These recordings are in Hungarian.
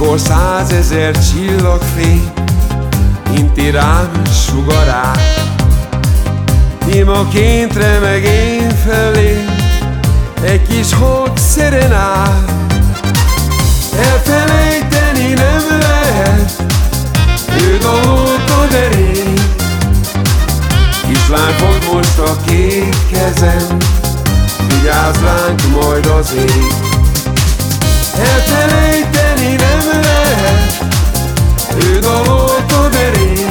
Mikor százezer csillagfény Inti rám sugarát. Imaként remeg én felé Egy kis hold szerenát. Elfelejteni nem lehet Ő dolgod elég Kislány fog most a két kezem Vigyázz ránk majd az ég. Elfelejteni Ő dolgod elég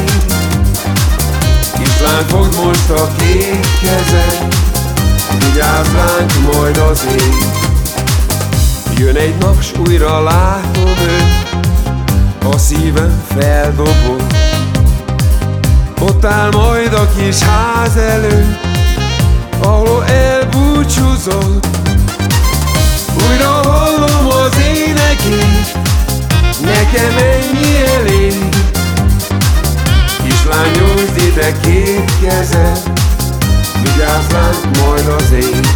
Kislány fog most a két kezem Vigyázz ránk majd az ég. Jön egy nap, s újra látom őt. A szívem feldobott Ott áll majd a kis ház előtt Ahol elbúcsúzott kezed Vigyázz ránk majd az ég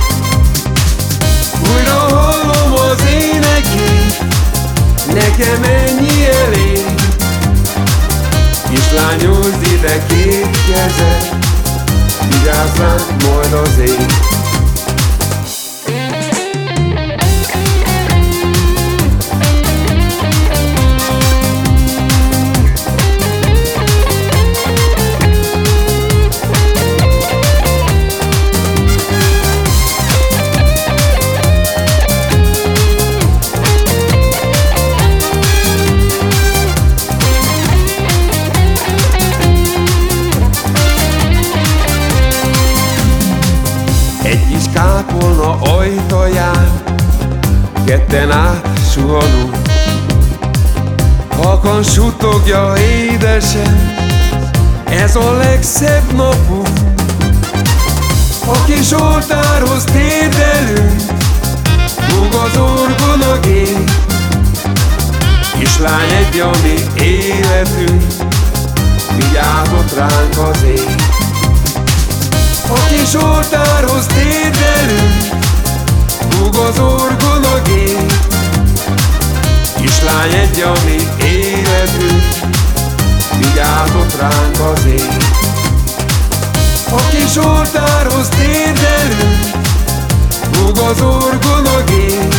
Újra hallom az énekét Nekem ennyi elég. Kislány, nyújtsd ide két kezed Vigyázz ránk majd az ég kis kápolna ajtaján. Ketten át suhanunk Halkan sutogja édesen. Ez a legszebb napunk. A kis oltárhoz térdelünk Rúg az orgon a gép. Kislány egy a mi életünk. Vigyázott ránk az ég. A kis oltárhoz térdelünk Vigyázott ránk az ég A kis oltárhoz térdelünk Rúg az orgon a gép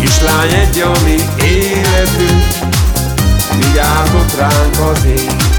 Kislány egy a mi életünk Vigyázott ránk az ég